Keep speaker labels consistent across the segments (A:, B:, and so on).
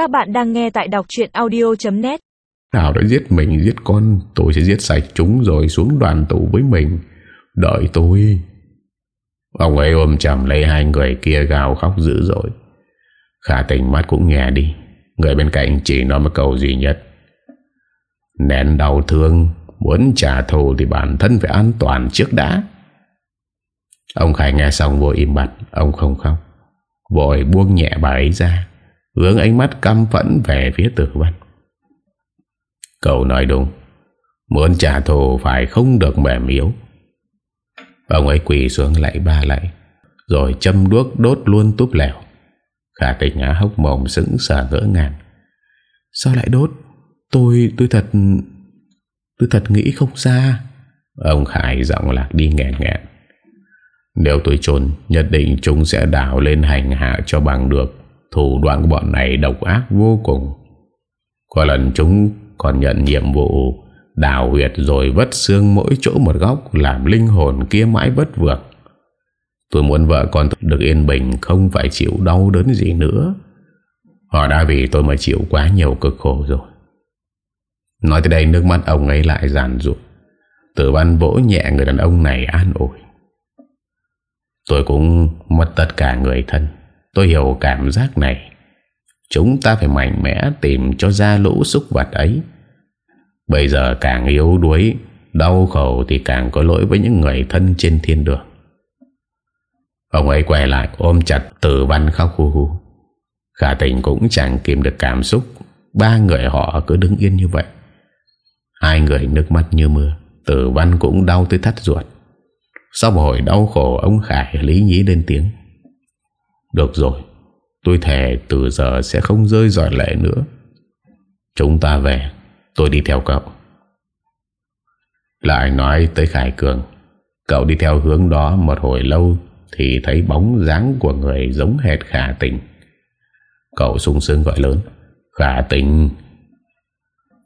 A: Các bạn đang nghe tại đọc chuyện audio.net
B: Thảo đã giết mình, giết con, Tôi sẽ giết sạch chúng rồi xuống đoàn tù với mình. Đợi tôi. Ông ấy ôm chầm lấy hai người kia gào khóc dữ dội. Khả tình mắt cũng nghe đi. Người bên cạnh chỉ nói một câu duy nhất. Nén đau thương, Muốn trả thù thì bản thân phải an toàn trước đã. Ông Khải nghe xong vội im bặt, Ông không khóc. Vội buông nhẹ bà ấy ra. Hướng ánh mắt căm phẫn về phía tử văn Cậu nói đúng. Muốn trả thù phải không được mềm yếu. Ông ấy quỳ xuống lại ba lại Rồi châm đuốc đốt luôn túp lèo Khả tình ngã hốc mồm sững sờ ngỡ ngàng. Sao lại đốt? Tôi tôi thật Tôi thật nghĩ không ra. Ông Khải giọng lạc đi nghẹn nghẹn. Nếu tôi trốn Nhất định chúng sẽ đảo lên hành hạ cho bằng được. Thủ đoạn của bọn này độc ác vô cùng. Có lần chúng còn nhận nhiệm vụ Đào huyệt rồi vất xương mỗi chỗ một góc, Làm linh hồn kia mãi bất vượt Tôi muốn vợ con được yên bình, Không phải chịu đau đớn gì nữa. Họ đã vì tôi mà chịu quá nhiều cực khổ rồi. Nói tới đây, nước mắt ông ấy lại giàn ruột Tử văn vỗ nhẹ người đàn ông này an ủi. Tôi cũng mất tất cả người thân. Tôi hiểu cảm giác này. Chúng ta phải mạnh mẽ tìm cho ra lũ xúc vật ấy. Bây giờ càng yếu đuối, Đau khổ thì càng có lỗi với những người thân trên thiên đường. Ông ấy quay lại, ôm chặt tử văn khóc hù hù Khả tình cũng chẳng kìm được cảm xúc. Ba người họ cứ đứng yên như vậy. Hai người nước mắt như mưa. Tử văn cũng đau tới thắt ruột. Sau một hồi đau khổ, Ông Khải lý nhí lên tiếng. Được rồi, Tôi thề từ giờ sẽ không rơi giọt lệ nữa. Chúng ta về, Tôi đi theo cậu. Lại nói tới Khải Cường, Cậu đi theo hướng đó một hồi lâu Thì thấy bóng dáng của người giống hệt khả tình. Cậu sung sướng gọi lớn, Khả tình.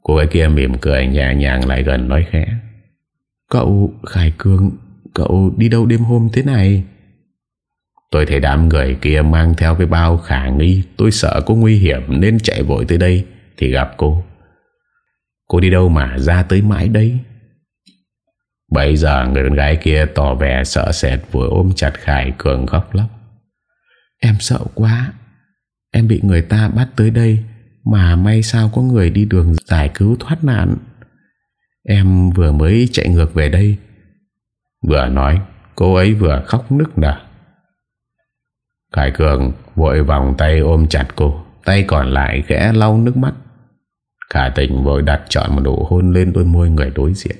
B: Cô ấy kia mỉm cười nhẹ nhàng lại gần nói khẽ, Cậu Khải Cường, Cậu đi đâu đêm hôm thế này? Tôi thấy đám người kia mang theo cái bao khả nghi. Tôi sợ có nguy hiểm nên chạy vội tới đây Thì gặp cô. Cô đi đâu mà ra tới mãi đây? Bây giờ người con gái kia tỏ vẻ sợ sệt, Vừa ôm chặt Khải Cường khóc lóc. Em sợ quá. Em bị người ta bắt tới đây Mà may sao có người đi đường giải cứu thoát nạn. Em vừa mới chạy ngược về đây. Vừa nói, Cô ấy vừa khóc nức nở. Khải Cường vội vòng tay ôm chặt cô, Tay còn lại khẽ lau nước mắt. Khả tình vội đặt chọn một nụ hôn lên đôi môi người đối diện.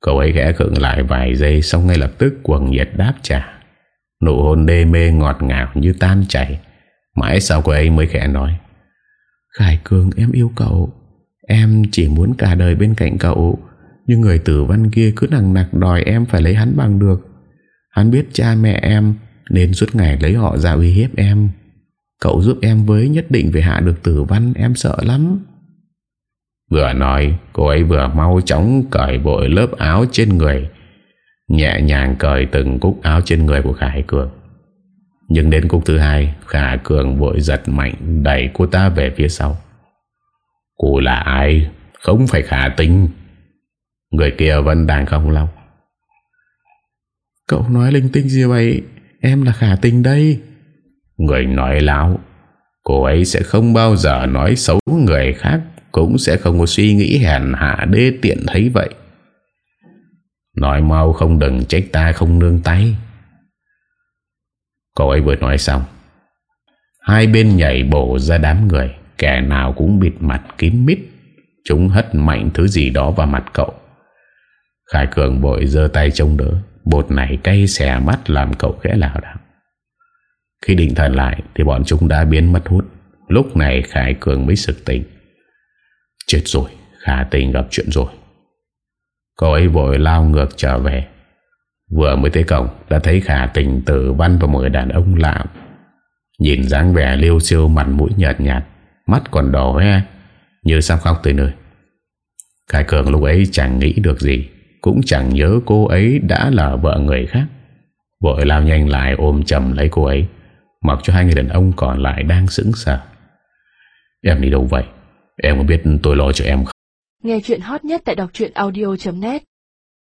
B: Cậu ấy khẽ khựng lại vài giây Xong ngay lập tức quần nhiệt đáp trả. Nụ hôn đê mê ngọt ngào như tan chảy. Mãi sau cô ấy mới khẽ nói, Khải Cường, em yêu cậu. Em chỉ muốn cả đời bên cạnh cậu. Nhưng người tử văn kia cứ nặng nặc đòi em phải lấy hắn bằng được. Hắn biết cha mẹ em nên suốt ngày lấy họ ra uy hiếp em. Cậu giúp em với nhất định phải hạ được tử văn, Em sợ lắm. Vừa nói, cô ấy vừa mau chóng cởi bội lớp áo trên người. Nhẹ nhàng cởi từng cúc áo trên người của Khải Cường. Nhưng đến cúc thứ hai Khả Cường vội giật mạnh Đẩy cô ta về phía sau. Cô là ai? Không phải khả tinh. Người kia vẫn đang không lâu Cậu nói linh tinh gì vậy? Em là khả tình đây. Người nói láo. Cô ấy sẽ không bao giờ nói xấu người khác, Cũng sẽ không có suy nghĩ hèn hạ đê tiện thấy vậy. Nói mau không đừng trách ta không nương tay. Cô ấy vừa nói xong, Hai bên nhảy bổ ra đám người, Kẻ nào cũng bịt mặt kín mít, Chúng hất mạnh thứ gì đó vào mặt cậu. Khải Cường bội dơ tay trông đỡ. Bột này cay xè mắt làm cậu khẽ lào đảo. Khi định thần lại Thì bọn chúng đã biến mất hút. Lúc này Khải Cường mới sực tỉnh. Chết rồi, Khả tình gặp chuyện rồi. Cậu ấy vội lao ngược trở về. Vừa mới tới cổng, Đã thấy khả tình tử văn vào một người đàn ông lạ Nhìn dáng vẻ liêu siêu mặt mũi nhợt nhạt, Mắt còn đỏ hoe, Như sắp khóc tới nơi. Khải Cường lúc ấy chẳng nghĩ được gì. Cũng chẳng nhớ cô ấy đã là vợ người khác. Vội lao nhanh lại ôm chầm lấy cô ấy, Mặc cho hai người đàn ông còn lại đang sững sờ. Em đi đâu vậy? Em có biết tôi lo cho em không?
C: Nghe chuyện hot nhất tại đọc audio.net